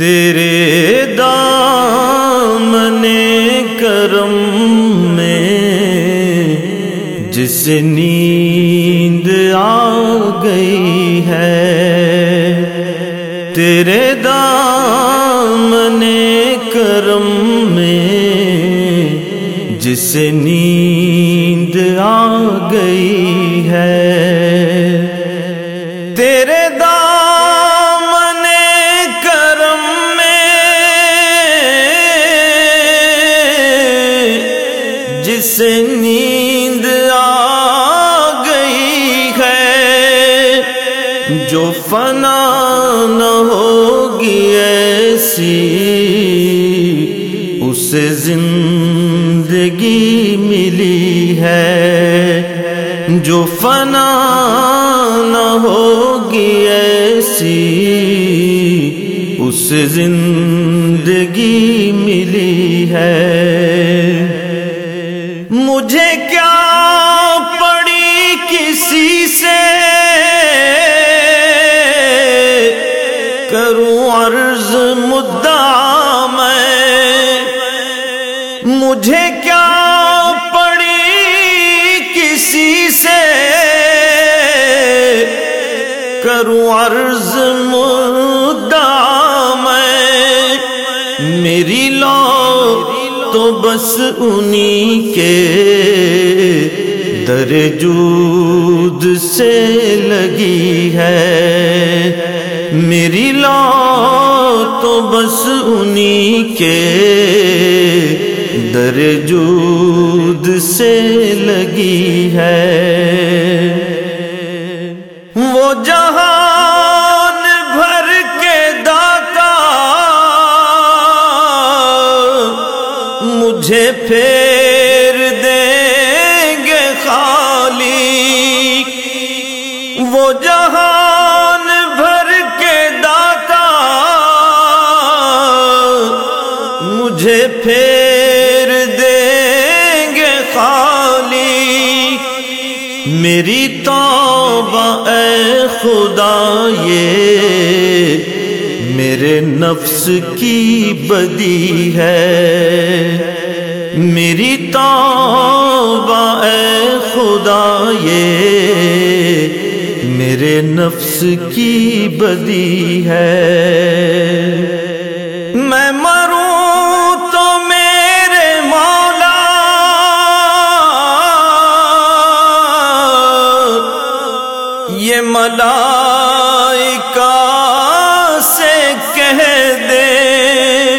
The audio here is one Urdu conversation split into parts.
تیرے دامن کرم میں جس نیند آ گئی ہے، تیرے دامن کرم میں جس نیند آ گئی اسے زندگی ملی ہے جو فنا نہ ہوگی ایسی اسے زندگی ملی ہے۔ مجھے مجھے کیا پڑی کسی سے؟ کروں عرض مدعا میں۔ میری لو تو بس انہی کے در جود سے لگی ہے۔ میری لا تو بس انہی کے در جود سے لگی ہے۔ وہ جہان بھر کے داتا، مجھے پھیر دیں گے خالی۔ وہ جہان بھر کے داتا، مجھے پھیر میری توبہ اے خدا، یہ میرے نفس کی بدی ہے۔ میری توبہ اے خدا، یہ میرے نفس کی بدی ہے۔ ملائکہ سے کہہ دے۔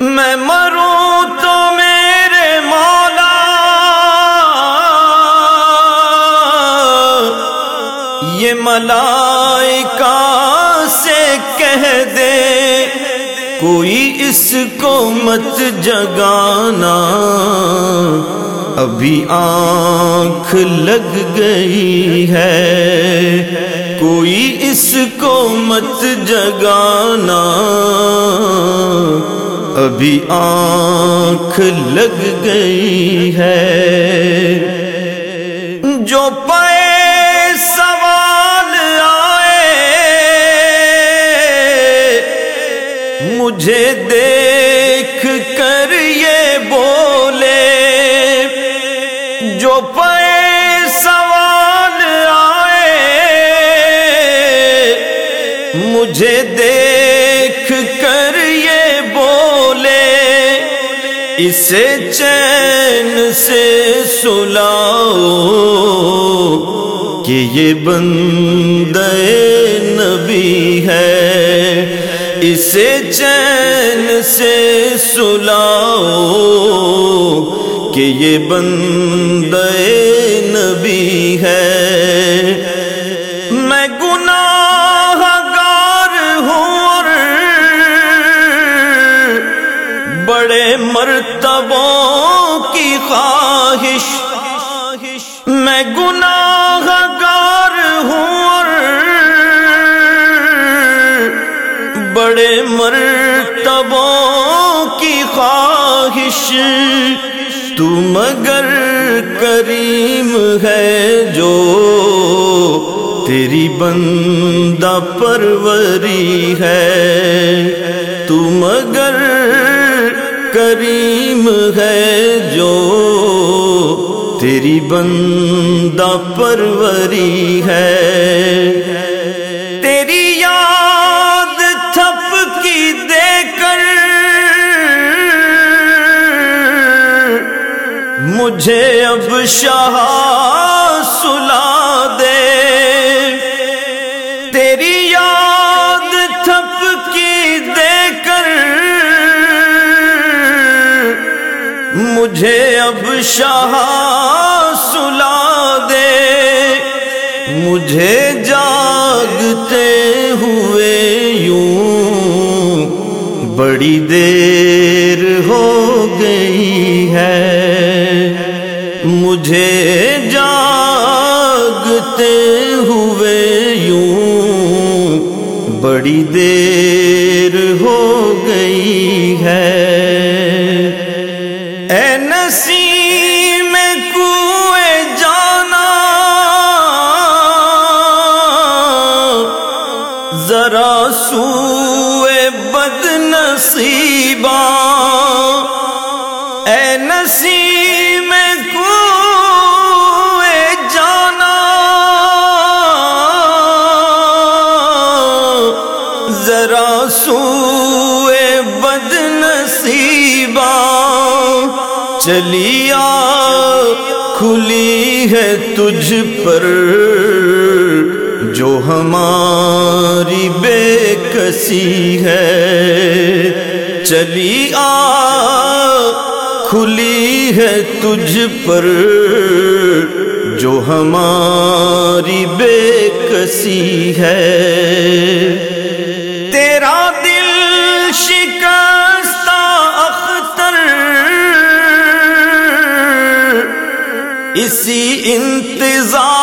میں مروں تو میرے مولا۔ یہ ملائکہ سے کہہ دے۔ کوئی اس کو مت جگانا۔ ابھی آنکھ لگ گئی ہے۔ کوئی اس کو مت جگانا۔ ابھی آنکھ لگ گئی ہے۔ جو پے سوال آئے، مجھے دیکھ مجھے دیکھ کر یہ بولے، اسے چین سے سلاؤ، کہ یہ بندے نبی ہے۔ اسے چین سے سلاؤ، کہ یہ بندے نبی ہے۔ میں گناہ بڑے مرتبوں کی خواہش۔ میں گناہ گار ہوں اور بڑے مرتبوں کی خواہش۔ تو مگر کریم ہے جو تیری بندہ پروری ہے۔ تو مگر کریم ہے جو تیری بندہ پروری ہے۔ تیری یاد تھپ کی دے کر مجھے اب شہاد اب شاہ سلا دے، مجھے جاگتے ہوئے یوں بڑی دیر ہو گئی ہے۔ مجھے جاگتے ہوئے یوں بڑی دیر نصیبا اے نصیب کو جانا۔ ذرا سوئے بد نصیباں۔ چلیا کھلی ہے تجھ پر۔ جو ہماری بے کسی ہے۔ چلی آ، کھلی ہے تجھ پر۔ جو ہماری بے کسی ہے۔ اسی انتظار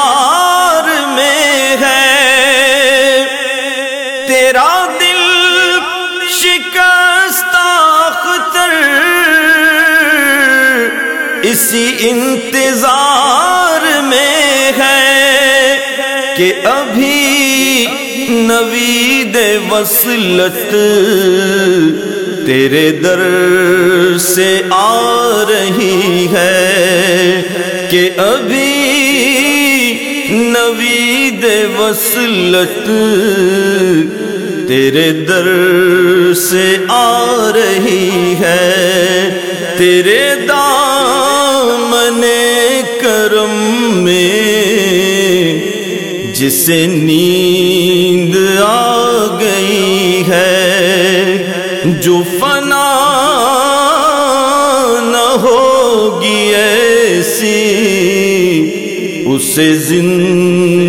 اسی انتظار میں ہے کہ ابھی نوید وصلت تیرے در سے آ رہی ہے کہ ابھی نوید وصلت تیرے در سے آ رہی ہے تیرے دامن جسے نیند آ گئی ہے جو فنا نہ ہوگی ایسی اسے زندہ